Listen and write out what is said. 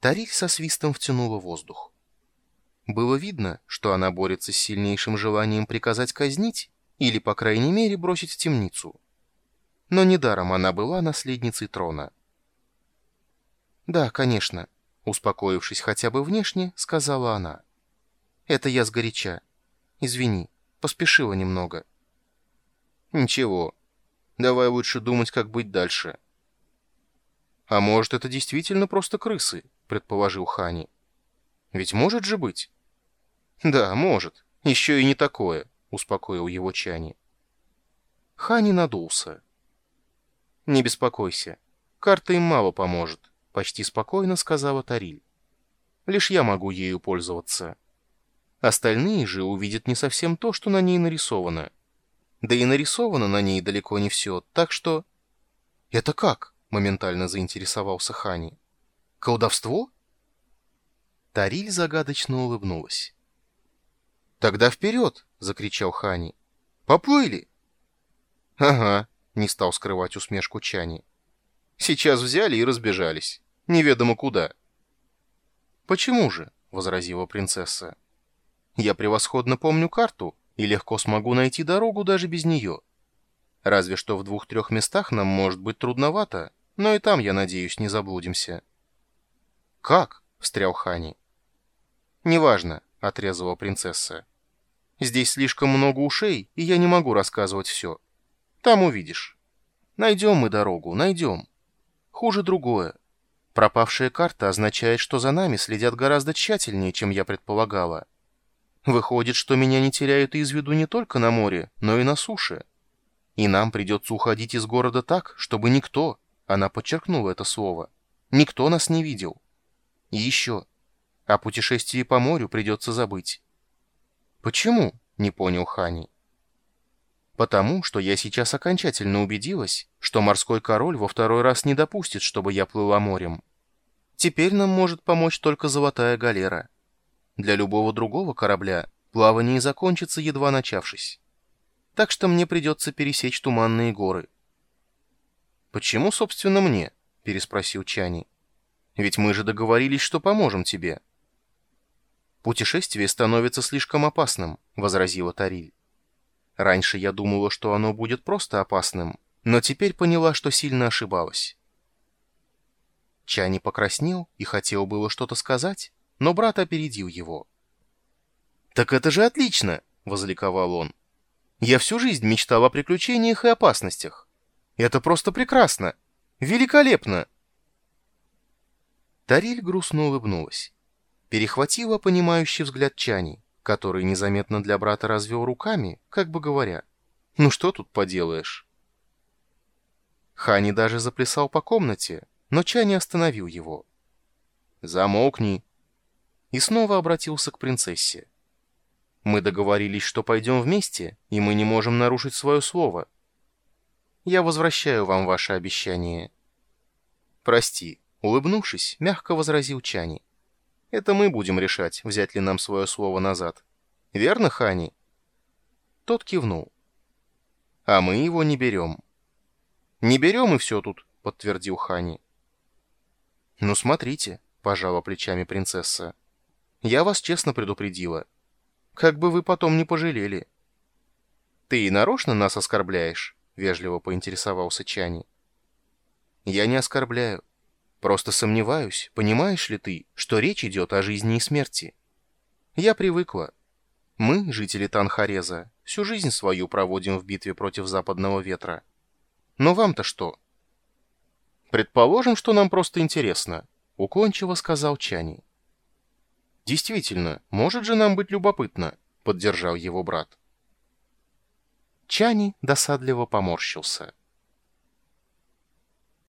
Тариль со свистом втянула воздух. Было видно, что она борется с сильнейшим желанием приказать казнить или, по крайней мере, бросить в темницу. Но недаром она была наследницей трона. «Да, конечно», — успокоившись хотя бы внешне, сказала она. «Это я сгоряча. Извини, поспешила немного». «Ничего. Давай лучше думать, как быть дальше». «А может, это действительно просто крысы?» — предположил Хани. «Ведь может же быть?» «Да, может. Еще и не такое», — успокоил его Чани. Хани надулся. «Не беспокойся. Карта им мало поможет», — почти спокойно сказала Тариль. «Лишь я могу ею пользоваться. Остальные же увидят не совсем то, что на ней нарисовано. Да и нарисовано на ней далеко не все, так что...» «Это как?» — моментально заинтересовался Хани. «Колдовство?» Тариль загадочно улыбнулась. «Тогда вперед!» — закричал Хани. «Поплыли!» «Ага», — не стал скрывать усмешку Чани. «Сейчас взяли и разбежались. Неведомо куда». «Почему же?» — возразила принцесса. «Я превосходно помню карту и легко смогу найти дорогу даже без нее. Разве что в двух-трех местах нам может быть трудновато, но и там, я надеюсь, не заблудимся». «Как?» — встрял Хани. «Неважно», — отрезала принцесса. «Здесь слишком много ушей, и я не могу рассказывать все. Там увидишь. Найдем мы дорогу, найдем. Хуже другое. Пропавшая карта означает, что за нами следят гораздо тщательнее, чем я предполагала. Выходит, что меня не теряют из виду не только на море, но и на суше. И нам придется уходить из города так, чтобы никто, она подчеркнула это слово, никто нас не видел. И еще, о путешествии по морю придется забыть. «Почему?» — не понял Хани. «Потому что я сейчас окончательно убедилась, что морской король во второй раз не допустит, чтобы я плыла морем. Теперь нам может помочь только золотая галера. Для любого другого корабля плавание закончится, едва начавшись. Так что мне придется пересечь туманные горы». «Почему, собственно, мне?» — переспросил Чани. «Ведь мы же договорились, что поможем тебе». «Путешествие становится слишком опасным», — возразила Тариль. «Раньше я думала, что оно будет просто опасным, но теперь поняла, что сильно ошибалась». Чани покраснел и хотел было что-то сказать, но брат опередил его. «Так это же отлично!» — возликовал он. «Я всю жизнь мечтал о приключениях и опасностях. Это просто прекрасно! Великолепно!» Тариль грустно улыбнулась перехватила понимающий взгляд Чани, который незаметно для брата развел руками, как бы говоря, «Ну что тут поделаешь?» Хани даже заплясал по комнате, но Чани остановил его. «Замолкни!» И снова обратился к принцессе. «Мы договорились, что пойдем вместе, и мы не можем нарушить свое слово. Я возвращаю вам ваше обещание». «Прости», — улыбнувшись, мягко возразил Чани. Это мы будем решать, взять ли нам свое слово назад. Верно, Хани?» Тот кивнул. «А мы его не берем». «Не берем и все тут», — подтвердил Хани. «Ну, смотрите», — пожала плечами принцесса. «Я вас честно предупредила. Как бы вы потом не пожалели». «Ты и нарочно нас оскорбляешь?» — вежливо поинтересовался Чани. «Я не оскорбляю. Просто сомневаюсь, понимаешь ли ты, что речь идет о жизни и смерти. Я привыкла. Мы, жители Танхареза, всю жизнь свою проводим в битве против западного ветра. Но вам-то что? Предположим, что нам просто интересно, уклончиво сказал Чани. Действительно, может же нам быть любопытно, поддержал его брат. Чани досадливо поморщился.